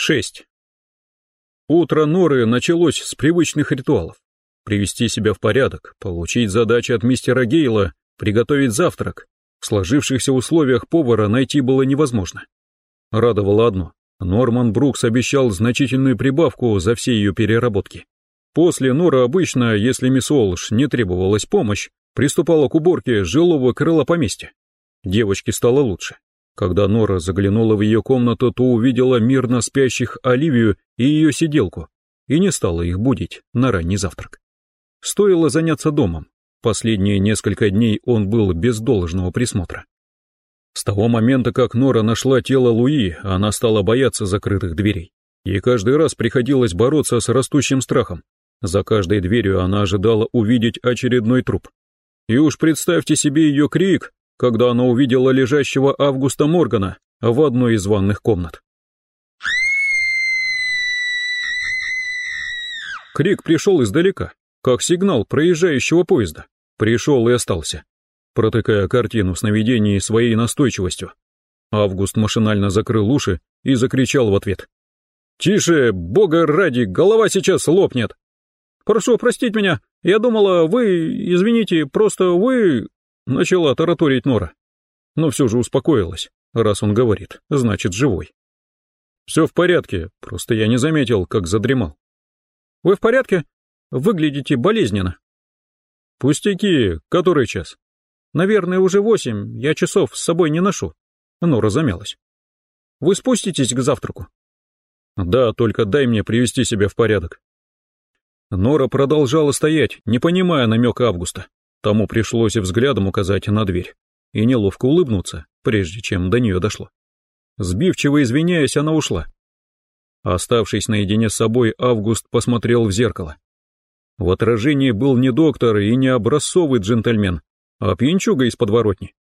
6. Утро Норы началось с привычных ритуалов. Привести себя в порядок, получить задачи от мистера Гейла, приготовить завтрак. В сложившихся условиях повара найти было невозможно. Радовало одно. Норман Брукс обещал значительную прибавку за все ее переработки. После Нора обычно, если мисс Олш не требовалась помощь, приступала к уборке жилого крыла поместья. Девочке стало лучше. Когда Нора заглянула в ее комнату, то увидела мирно спящих Оливию и ее сиделку, и не стала их будить на ранний завтрак. Стоило заняться домом. Последние несколько дней он был без должного присмотра. С того момента, как Нора нашла тело Луи, она стала бояться закрытых дверей. Ей каждый раз приходилось бороться с растущим страхом. За каждой дверью она ожидала увидеть очередной труп. И уж представьте себе ее крик, когда она увидела лежащего Августа Моргана в одной из ванных комнат. Крик пришел издалека, как сигнал проезжающего поезда. Пришел и остался, протыкая картину сновидений своей настойчивостью. Август машинально закрыл уши и закричал в ответ. «Тише, бога ради, голова сейчас лопнет!» «Прошу простить меня, я думала, вы, извините, просто вы...» Начала тараторить Нора. Но все же успокоилась. Раз он говорит, значит живой. Все в порядке, просто я не заметил, как задремал. Вы в порядке? Выглядите болезненно. Пустяки, который час? Наверное, уже восемь, я часов с собой не ношу. Нора замялась. Вы спуститесь к завтраку? Да, только дай мне привести себя в порядок. Нора продолжала стоять, не понимая намека Августа. Тому пришлось взглядом указать на дверь и неловко улыбнуться, прежде чем до нее дошло. Сбивчиво извиняясь, она ушла. Оставшись наедине с собой, Август посмотрел в зеркало. В отражении был не доктор и не образцовый джентльмен, а пьянчуга из подворотни.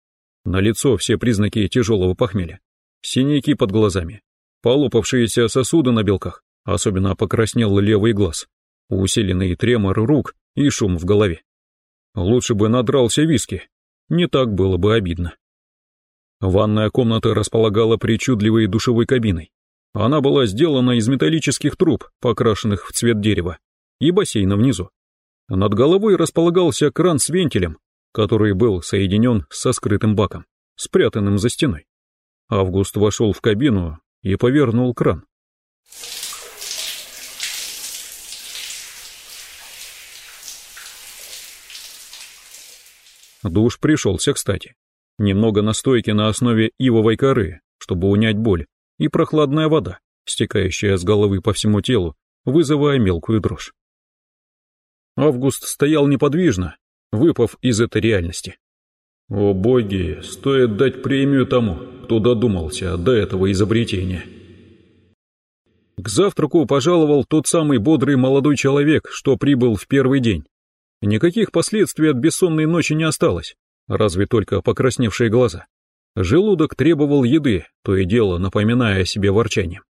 На лицо все признаки тяжелого похмелья. Синяки под глазами, полопавшиеся сосуды на белках, особенно покраснел левый глаз, усиленный тремор рук и шум в голове. Лучше бы надрался виски. Не так было бы обидно. Ванная комната располагала причудливой душевой кабиной. Она была сделана из металлических труб, покрашенных в цвет дерева, и бассейна внизу. Над головой располагался кран с вентилем, который был соединен со скрытым баком, спрятанным за стеной. Август вошел в кабину и повернул кран. Душ пришелся кстати. Немного настойки на основе ивовой коры, чтобы унять боль, и прохладная вода, стекающая с головы по всему телу, вызывая мелкую дрожь. Август стоял неподвижно, выпав из этой реальности. О боги, стоит дать премию тому, кто додумался до этого изобретения. К завтраку пожаловал тот самый бодрый молодой человек, что прибыл в первый день. Никаких последствий от бессонной ночи не осталось, разве только покрасневшие глаза. Желудок требовал еды, то и дело напоминая о себе ворчанием.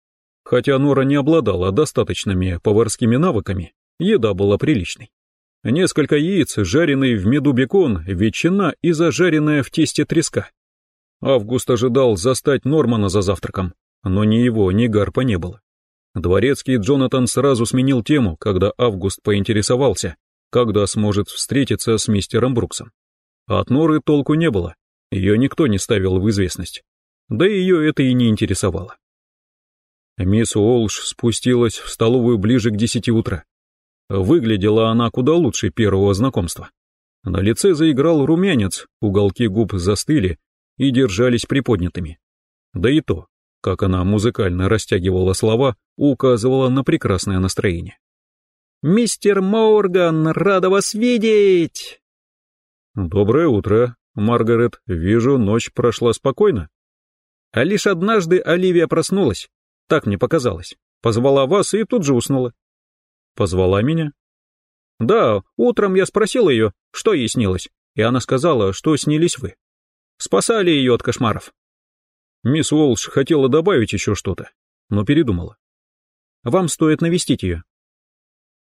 Хотя Нора не обладала достаточными поварскими навыками, еда была приличной. Несколько яиц, жареный в меду бекон, ветчина и зажаренная в тесте треска. Август ожидал застать Нормана за завтраком, но ни его, ни Гарпа не было. Дворецкий Джонатан сразу сменил тему, когда Август поинтересовался, когда сможет встретиться с мистером Бруксом. От Норы толку не было, ее никто не ставил в известность, да ее это и не интересовало. Мисс Уолш спустилась в столовую ближе к десяти утра. Выглядела она куда лучше первого знакомства. На лице заиграл румянец, уголки губ застыли и держались приподнятыми. Да и то, как она музыкально растягивала слова, указывала на прекрасное настроение. «Мистер Морган, рада вас видеть!» «Доброе утро, Маргарет. Вижу, ночь прошла спокойно». А лишь однажды Оливия проснулась, так мне показалось. Позвала вас и тут же уснула. Позвала меня? Да, утром я спросил ее, что ей снилось, и она сказала, что снились вы. Спасали ее от кошмаров. Мисс Уолш хотела добавить еще что-то, но передумала. Вам стоит навестить ее.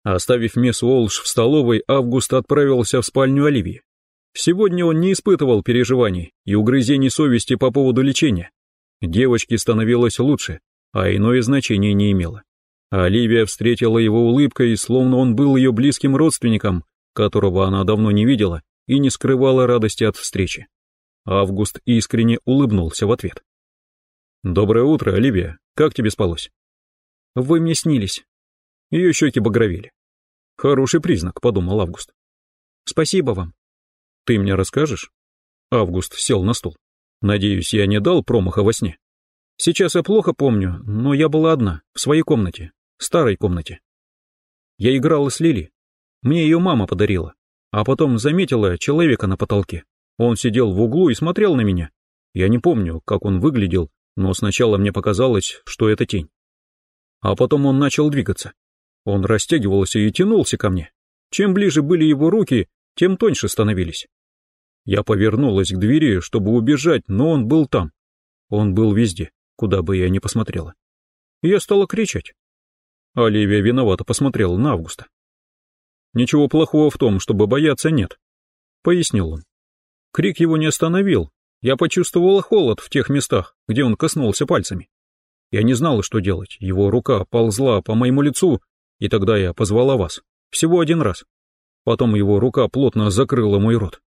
Оставив мисс Уолш в столовой, Август отправился в спальню Оливии. Сегодня он не испытывал переживаний и угрызений совести по поводу лечения. Девочке становилось лучше, а иное значение не имело. Оливия встретила его улыбкой, словно он был ее близким родственником, которого она давно не видела и не скрывала радости от встречи. Август искренне улыбнулся в ответ. «Доброе утро, Оливия. Как тебе спалось?» «Вы мне снились». Ее щеки багровели. «Хороший признак», — подумал Август. «Спасибо вам». «Ты мне расскажешь?» Август сел на стул. «Надеюсь, я не дал промаха во сне?» «Сейчас я плохо помню, но я была одна, в своей комнате, старой комнате. Я играла с Лили. Мне ее мама подарила. А потом заметила человека на потолке. Он сидел в углу и смотрел на меня. Я не помню, как он выглядел, но сначала мне показалось, что это тень. А потом он начал двигаться. Он растягивался и тянулся ко мне. Чем ближе были его руки, тем тоньше становились. Я повернулась к двери, чтобы убежать, но он был там. Он был везде, куда бы я ни посмотрела. Я стала кричать. Оливия виновато посмотрела на Августа. «Ничего плохого в том, чтобы бояться, нет», — пояснил он. Крик его не остановил. Я почувствовала холод в тех местах, где он коснулся пальцами. Я не знала, что делать. Его рука ползла по моему лицу, и тогда я позвала вас. Всего один раз. Потом его рука плотно закрыла мой рот.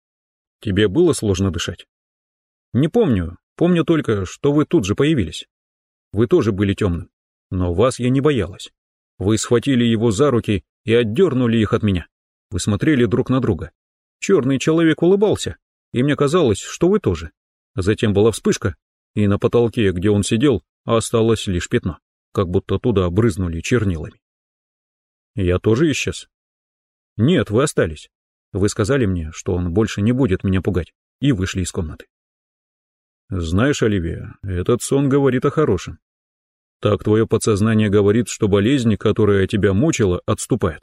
Тебе было сложно дышать? Не помню. Помню только, что вы тут же появились. Вы тоже были темным. Но вас я не боялась. Вы схватили его за руки и отдернули их от меня. Вы смотрели друг на друга. Черный человек улыбался, и мне казалось, что вы тоже. Затем была вспышка, и на потолке, где он сидел, осталось лишь пятно, как будто туда брызнули чернилами. Я тоже исчез? Нет, вы остались. Вы сказали мне, что он больше не будет меня пугать, и вышли из комнаты. Знаешь, Оливия, этот сон говорит о хорошем. Так твое подсознание говорит, что болезнь, которая тебя мучила, отступает.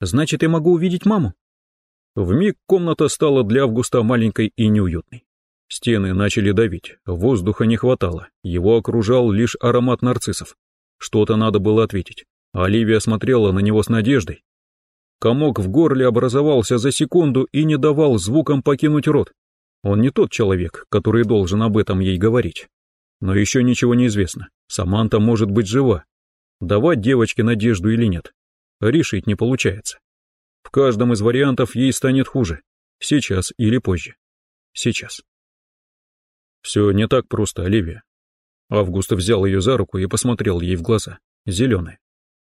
Значит, я могу увидеть маму? Вмиг комната стала для Августа маленькой и неуютной. Стены начали давить, воздуха не хватало, его окружал лишь аромат нарциссов. Что-то надо было ответить. Оливия смотрела на него с надеждой. Комок в горле образовался за секунду и не давал звукам покинуть рот. Он не тот человек, который должен об этом ей говорить. Но еще ничего не известно. Саманта может быть жива. Давать девочке надежду или нет. Решить не получается. В каждом из вариантов ей станет хуже. Сейчас или позже. Сейчас. Все не так просто, Оливия. Август взял ее за руку и посмотрел ей в глаза. Зеленые.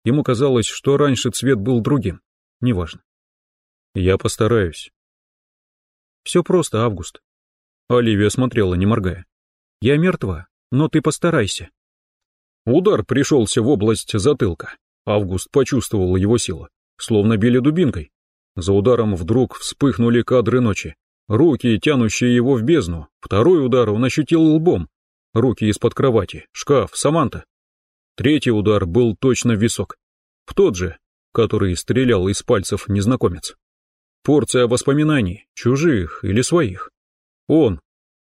Ему казалось, что раньше цвет был другим. Неважно. Я постараюсь. Все просто, Август. Оливия смотрела, не моргая. Я мертва, но ты постарайся. Удар пришелся в область затылка. Август почувствовал его силу словно били дубинкой. За ударом вдруг вспыхнули кадры ночи. Руки, тянущие его в бездну. Второй удар он ощутил лбом. Руки из-под кровати, шкаф, Саманта. Третий удар был точно в висок. В тот же, который стрелял из пальцев незнакомец. Порция воспоминаний, чужих или своих. Он,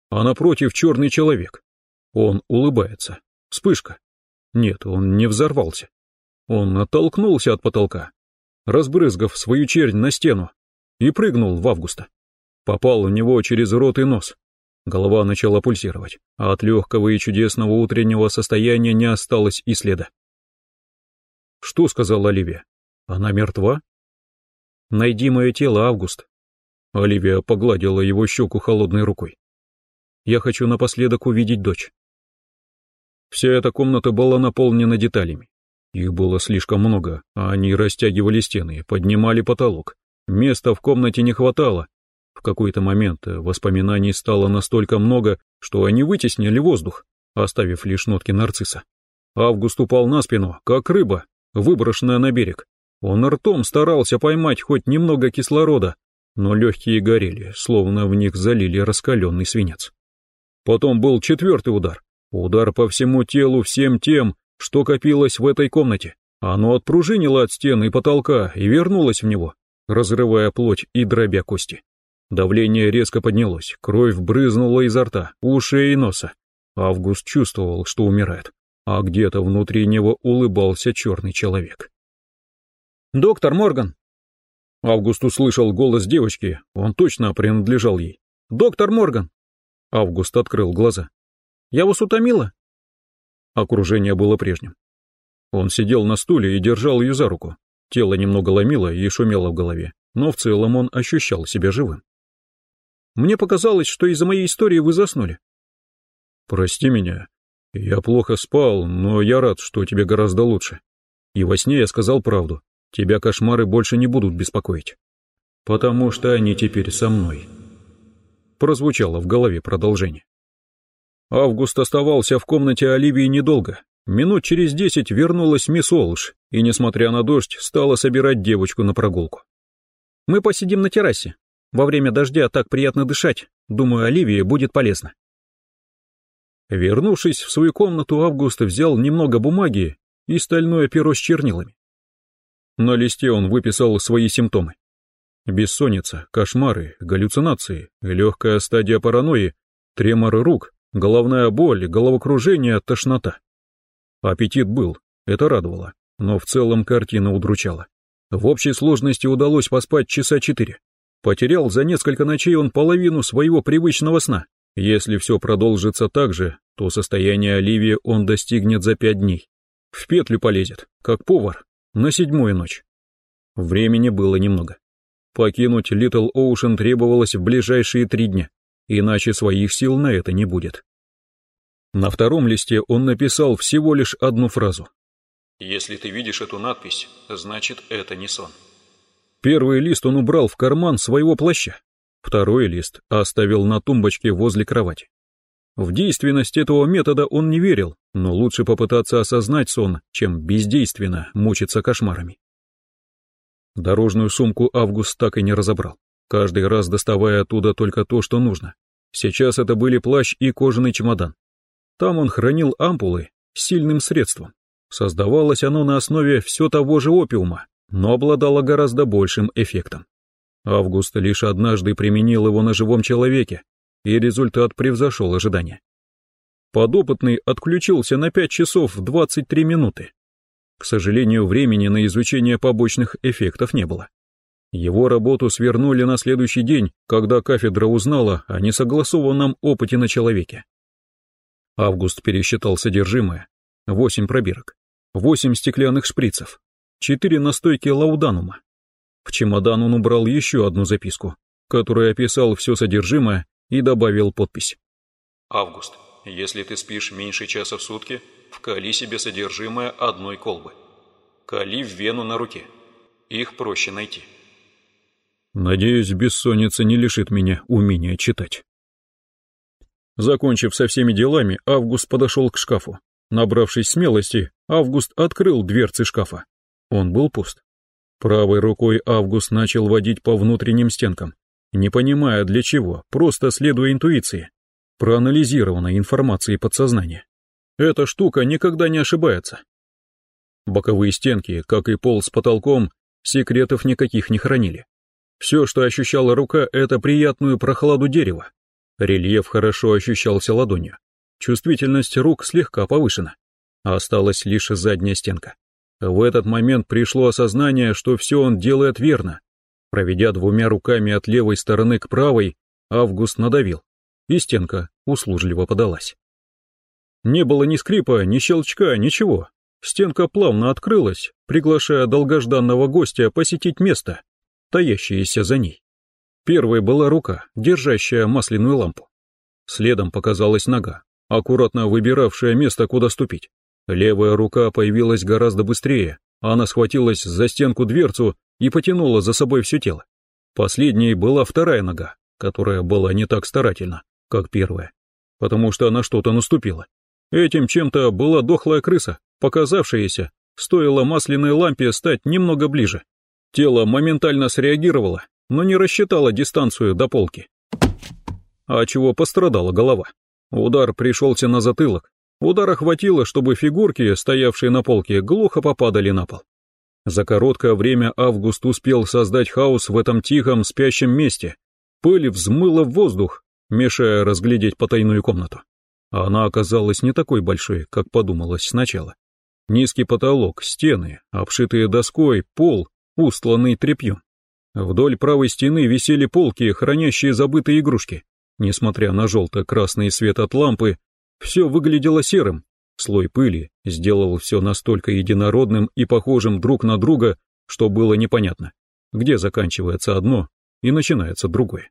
а напротив черный человек. Он улыбается. Вспышка. Нет, он не взорвался. Он оттолкнулся от потолка, разбрызгав свою чернь на стену, и прыгнул в августа. Попал у него через рот и нос. Голова начала пульсировать, а от легкого и чудесного утреннего состояния не осталось и следа. «Что?» — сказала Оливия. «Она мертва?» «Найди мое тело, Август». Оливия погладила его щеку холодной рукой. «Я хочу напоследок увидеть дочь». Вся эта комната была наполнена деталями. Их было слишком много, а они растягивали стены, поднимали потолок. Места в комнате не хватало. В какой-то момент воспоминаний стало настолько много, что они вытеснили воздух, оставив лишь нотки нарцисса. Август упал на спину, как рыба, выброшенная на берег. Он ртом старался поймать хоть немного кислорода, но легкие горели, словно в них залили раскаленный свинец. Потом был четвертый удар. Удар по всему телу всем тем, что копилось в этой комнате. Оно отпружинило от стены и потолка и вернулось в него, разрывая плоть и дробя кости. Давление резко поднялось, кровь брызнула изо рта, ушей и носа. Август чувствовал, что умирает, а где-то внутри него улыбался черный человек. «Доктор Морган!» Август услышал голос девочки, он точно принадлежал ей. «Доктор Морган!» Август открыл глаза. «Я вас утомила?» Окружение было прежним. Он сидел на стуле и держал ее за руку. Тело немного ломило и шумело в голове, но в целом он ощущал себя живым. «Мне показалось, что из-за моей истории вы заснули». «Прости меня. Я плохо спал, но я рад, что тебе гораздо лучше. И во сне я сказал правду. Тебя кошмары больше не будут беспокоить. Потому что они теперь со мной». Прозвучало в голове продолжение. Август оставался в комнате Оливии недолго. Минут через десять вернулась мисс Олш и, несмотря на дождь, стала собирать девочку на прогулку. «Мы посидим на террасе. Во время дождя так приятно дышать. Думаю, Оливии будет полезно». Вернувшись в свою комнату, Август взял немного бумаги и стальное перо с чернилами. На листе он выписал свои симптомы. Бессонница, кошмары, галлюцинации, легкая стадия паранойи, тремор рук, Головная боль, головокружение, тошнота. Аппетит был, это радовало, но в целом картина удручала. В общей сложности удалось поспать часа четыре. Потерял за несколько ночей он половину своего привычного сна. Если все продолжится так же, то состояние Оливии он достигнет за пять дней. В петлю полезет, как повар, на седьмую ночь. Времени было немного. Покинуть Литл Оушен требовалось в ближайшие три дня иначе своих сил на это не будет. На втором листе он написал всего лишь одну фразу. «Если ты видишь эту надпись, значит это не сон». Первый лист он убрал в карман своего плаща, второй лист оставил на тумбочке возле кровати. В действенность этого метода он не верил, но лучше попытаться осознать сон, чем бездейственно мучиться кошмарами. Дорожную сумку Август так и не разобрал каждый раз доставая оттуда только то, что нужно. Сейчас это были плащ и кожаный чемодан. Там он хранил ампулы с сильным средством. Создавалось оно на основе все того же опиума, но обладало гораздо большим эффектом. Август лишь однажды применил его на живом человеке, и результат превзошел ожидания. Подопытный отключился на 5 часов 23 минуты. К сожалению, времени на изучение побочных эффектов не было. Его работу свернули на следующий день, когда кафедра узнала о несогласованном опыте на человеке. Август пересчитал содержимое. Восемь пробирок, восемь стеклянных шприцев, четыре настойки лауданума. В чемодан он убрал еще одну записку, которая описал все содержимое и добавил подпись. «Август, если ты спишь меньше часа в сутки, вкали себе содержимое одной колбы. Кали в вену на руке. Их проще найти». Надеюсь, бессонница не лишит меня умения читать. Закончив со всеми делами, Август подошел к шкафу. Набравшись смелости, Август открыл дверцы шкафа. Он был пуст. Правой рукой Август начал водить по внутренним стенкам, не понимая для чего, просто следуя интуиции, проанализированной информации подсознания. Эта штука никогда не ошибается. Боковые стенки, как и пол с потолком, секретов никаких не хранили. Все, что ощущала рука, это приятную прохладу дерева. Рельеф хорошо ощущался ладонью. Чувствительность рук слегка повышена. Осталась лишь задняя стенка. В этот момент пришло осознание, что все он делает верно. Проведя двумя руками от левой стороны к правой, Август надавил, и стенка услужливо подалась. Не было ни скрипа, ни щелчка, ничего. Стенка плавно открылась, приглашая долгожданного гостя посетить место, таящиеся за ней. Первой была рука, держащая масляную лампу. Следом показалась нога, аккуратно выбиравшая место, куда ступить. Левая рука появилась гораздо быстрее, она схватилась за стенку дверцу и потянула за собой все тело. Последней была вторая нога, которая была не так старательна, как первая, потому что она что-то наступила. Этим чем-то была дохлая крыса, показавшаяся, стоило масляной лампе стать немного ближе. Тело моментально среагировало, но не рассчитало дистанцию до полки. А чего пострадала голова? Удар пришелся на затылок. Удара хватило, чтобы фигурки, стоявшие на полке, глухо попадали на пол. За короткое время Август успел создать хаос в этом тихом, спящем месте. Пыль взмыла в воздух, мешая разглядеть потайную комнату. Она оказалась не такой большой, как подумалось сначала. Низкий потолок, стены, обшитые доской, пол устланный тряпьем. Вдоль правой стены висели полки, хранящие забытые игрушки. Несмотря на желто-красный свет от лампы, все выглядело серым, Слой пыли сделал все настолько единородным и похожим друг на друга, что было непонятно, где заканчивается одно и начинается другое.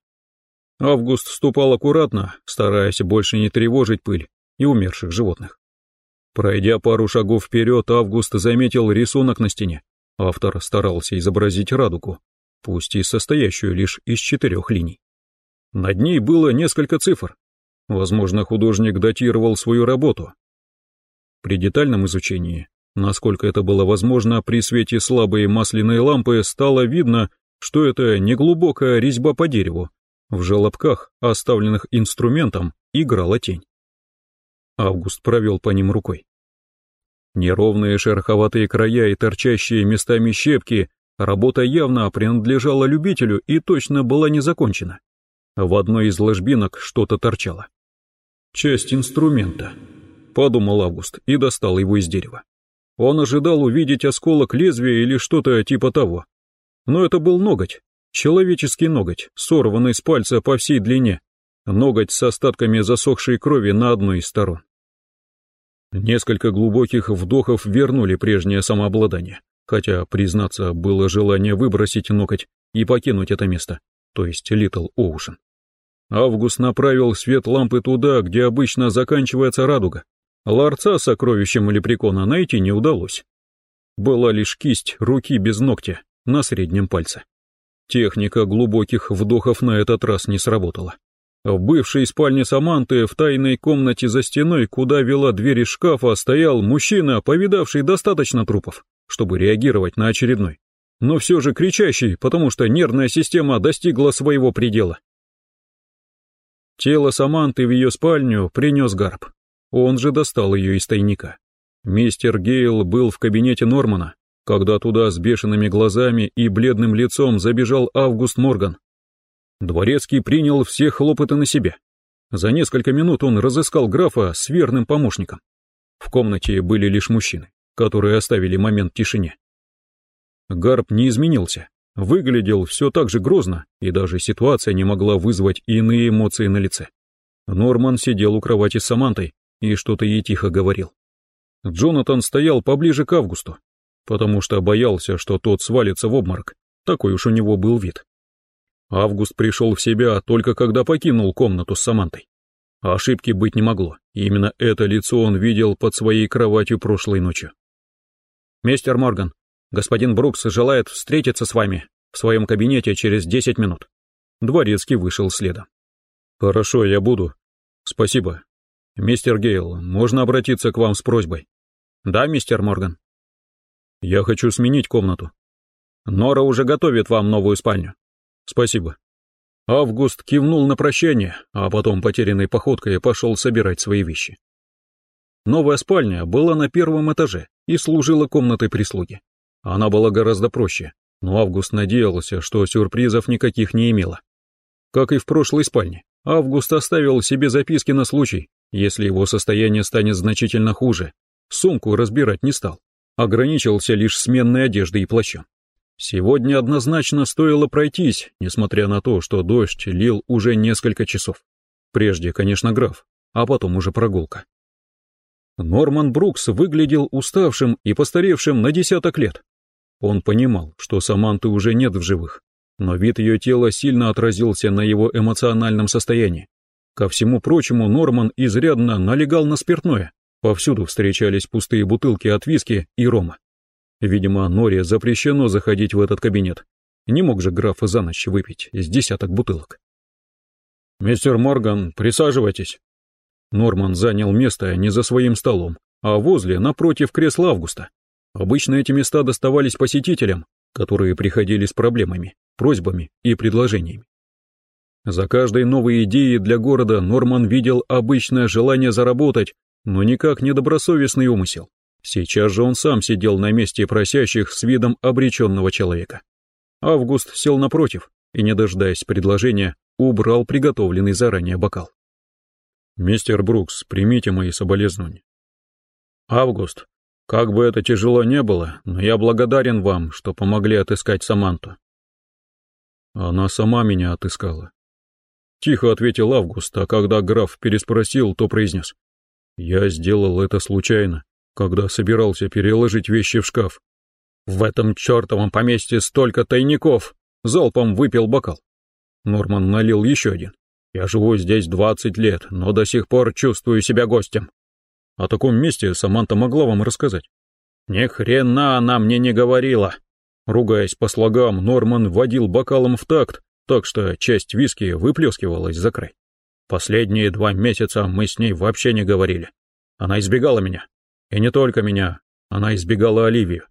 Август ступал аккуратно, стараясь больше не тревожить пыль и умерших животных. Пройдя пару шагов вперед, Август заметил рисунок на стене. Автор старался изобразить радугу, пусть и состоящую лишь из четырех линий. Над ней было несколько цифр. Возможно, художник датировал свою работу. При детальном изучении, насколько это было возможно, при свете слабой масляной лампы стало видно, что это не глубокая резьба по дереву. В желобках, оставленных инструментом, играла тень. Август провел по ним рукой. Неровные шероховатые края и торчащие местами щепки, работа явно принадлежала любителю и точно была не закончена. В одной из ложбинок что-то торчало. «Часть инструмента», — подумал Август и достал его из дерева. Он ожидал увидеть осколок лезвия или что-то типа того. Но это был ноготь, человеческий ноготь, сорванный с пальца по всей длине, ноготь с остатками засохшей крови на одной из сторон. Несколько глубоких вдохов вернули прежнее самообладание, хотя, признаться, было желание выбросить ноготь и покинуть это место, то есть Литл Оушен. Август направил свет лампы туда, где обычно заканчивается радуга. Ларца с сокровищем лепрекона найти не удалось. Была лишь кисть руки без ногтя на среднем пальце. Техника глубоких вдохов на этот раз не сработала. В бывшей спальне Саманты в тайной комнате за стеной, куда вела дверь из шкафа, стоял мужчина, повидавший достаточно трупов, чтобы реагировать на очередной. Но все же кричащий, потому что нервная система достигла своего предела. Тело Саманты в ее спальню принес Гарп. Он же достал ее из тайника. Мистер Гейл был в кабинете Нормана, когда туда с бешеными глазами и бледным лицом забежал Август Морган, Дворецкий принял все хлопоты на себя. За несколько минут он разыскал графа с верным помощником. В комнате были лишь мужчины, которые оставили момент тишине. Гарп не изменился, выглядел все так же грозно, и даже ситуация не могла вызвать иные эмоции на лице. Норман сидел у кровати с Самантой и что-то ей тихо говорил. Джонатан стоял поближе к Августу, потому что боялся, что тот свалится в обморок, такой уж у него был вид. Август пришел в себя только когда покинул комнату с Самантой. Ошибки быть не могло, именно это лицо он видел под своей кроватью прошлой ночью. «Мистер Морган, господин Брукс желает встретиться с вами в своем кабинете через десять минут». Дворецкий вышел следом. «Хорошо, я буду. Спасибо. Мистер Гейл, можно обратиться к вам с просьбой?» «Да, мистер Морган». «Я хочу сменить комнату». «Нора уже готовит вам новую спальню». Спасибо. Август кивнул на прощание, а потом потерянной походкой пошел собирать свои вещи. Новая спальня была на первом этаже и служила комнатой прислуги. Она была гораздо проще, но Август надеялся, что сюрпризов никаких не имела. Как и в прошлой спальне, Август оставил себе записки на случай, если его состояние станет значительно хуже. Сумку разбирать не стал, ограничился лишь сменной одеждой и плащом. Сегодня однозначно стоило пройтись, несмотря на то, что дождь лил уже несколько часов. Прежде, конечно, граф, а потом уже прогулка. Норман Брукс выглядел уставшим и постаревшим на десяток лет. Он понимал, что Саманты уже нет в живых, но вид ее тела сильно отразился на его эмоциональном состоянии. Ко всему прочему, Норман изрядно налегал на спиртное. Повсюду встречались пустые бутылки от виски и рома. Видимо, Норе запрещено заходить в этот кабинет. Не мог же граф за ночь выпить с десяток бутылок. «Мистер Морган, присаживайтесь». Норман занял место не за своим столом, а возле, напротив кресла Августа. Обычно эти места доставались посетителям, которые приходили с проблемами, просьбами и предложениями. За каждой новой идеей для города Норман видел обычное желание заработать, но никак не добросовестный умысел. Сейчас же он сам сидел на месте просящих с видом обреченного человека. Август сел напротив и, не дожидаясь предложения, убрал приготовленный заранее бокал. «Мистер Брукс, примите мои соболезнования». «Август, как бы это тяжело не было, но я благодарен вам, что помогли отыскать Саманту». Она сама меня отыскала. Тихо ответил Август, а когда граф переспросил, то произнес. Я сделал это случайно, когда собирался переложить вещи в шкаф. В этом чертовом поместье столько тайников! Залпом выпил бокал. Норман налил еще один. Я живу здесь двадцать лет, но до сих пор чувствую себя гостем. О таком месте Саманта могла вам рассказать. Ни хрена она мне не говорила. Ругаясь по слогам, Норман водил бокалом в такт, так что часть виски выплескивалась за край. Последние два месяца мы с ней вообще не говорили. Она избегала меня. И не только меня, она избегала Оливию.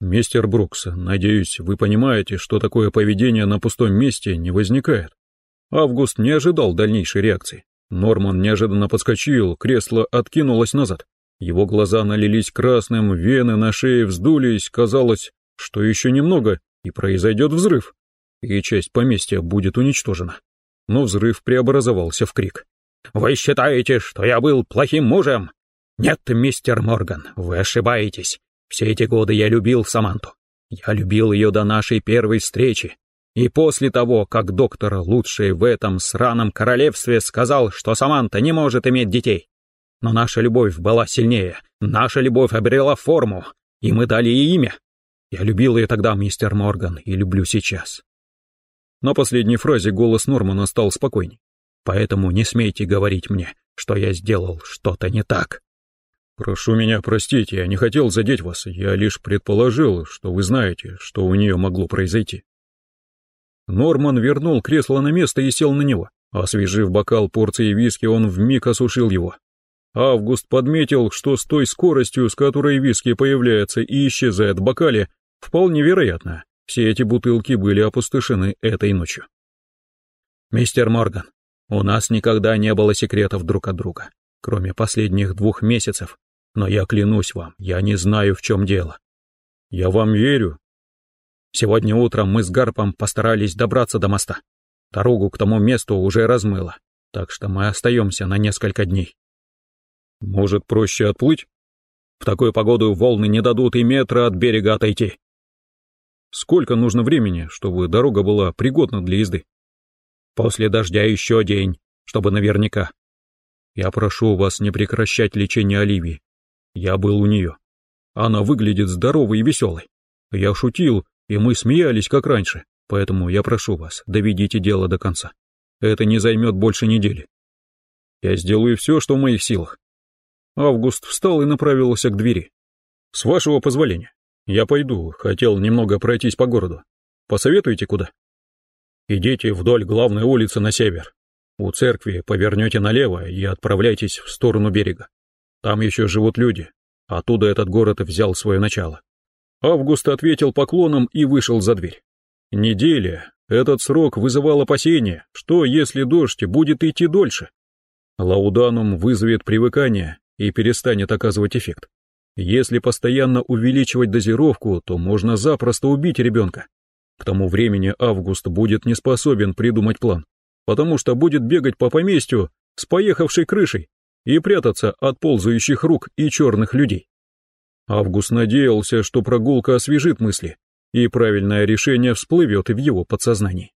Мистер Брукс, надеюсь, вы понимаете, что такое поведение на пустом месте не возникает. Август не ожидал дальнейшей реакции. Норман неожиданно подскочил, кресло откинулось назад. Его глаза налились красным, вены на шее вздулись, казалось, что еще немного, и произойдет взрыв и часть поместья будет уничтожена. Но взрыв преобразовался в крик. «Вы считаете, что я был плохим мужем? Нет, мистер Морган, вы ошибаетесь. Все эти годы я любил Саманту. Я любил ее до нашей первой встречи. И после того, как доктор, лучший в этом сраном королевстве, сказал, что Саманта не может иметь детей. Но наша любовь была сильнее, наша любовь обрела форму, и мы дали ей имя. Я любил ее тогда, мистер Морган, и люблю сейчас. На последней фразе голос Нормана стал спокойней. «Поэтому не смейте говорить мне, что я сделал что-то не так». «Прошу меня простить, я не хотел задеть вас, я лишь предположил, что вы знаете, что у нее могло произойти». Норман вернул кресло на место и сел на него. Освежив бокал порции виски, он вмиг осушил его. Август подметил, что с той скоростью, с которой виски появляется и исчезает в бокале, вполне вероятно, все эти бутылки были опустошены этой ночью. «Мистер Морган, у нас никогда не было секретов друг от друга, кроме последних двух месяцев, но я клянусь вам, я не знаю, в чем дело. Я вам верю. Сегодня утром мы с Гарпом постарались добраться до моста. Дорогу к тому месту уже размыло, так что мы остаемся на несколько дней. Может, проще отплыть? В такую погоду волны не дадут и метра от берега отойти. Сколько нужно времени, чтобы дорога была пригодна для езды? После дождя еще день, чтобы наверняка. Я прошу вас не прекращать лечение Оливии. Я был у нее. Она выглядит здоровой и веселой. Я шутил, и мы смеялись, как раньше, поэтому я прошу вас, доведите дело до конца. Это не займет больше недели. Я сделаю все, что в моих силах. Август встал и направился к двери. С вашего позволения. Я пойду, хотел немного пройтись по городу. Посоветуете куда? Идите вдоль главной улицы на север. У церкви повернете налево и отправляйтесь в сторону берега. Там еще живут люди. Оттуда этот город взял свое начало. Август ответил поклоном и вышел за дверь. Неделя. Этот срок вызывал опасения, что если дождь будет идти дольше. Лауданум вызовет привыкание и перестанет оказывать эффект. Если постоянно увеличивать дозировку, то можно запросто убить ребенка. К тому времени Август будет не способен придумать план, потому что будет бегать по поместью с поехавшей крышей и прятаться от ползающих рук и черных людей. Август надеялся, что прогулка освежит мысли, и правильное решение всплывет в его подсознании.